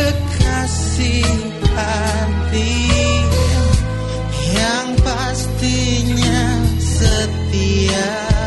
kekasih hati yang pastinya setia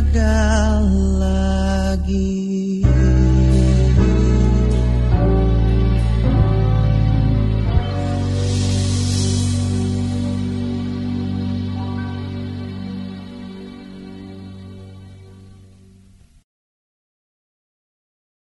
ada lagi.